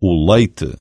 o leite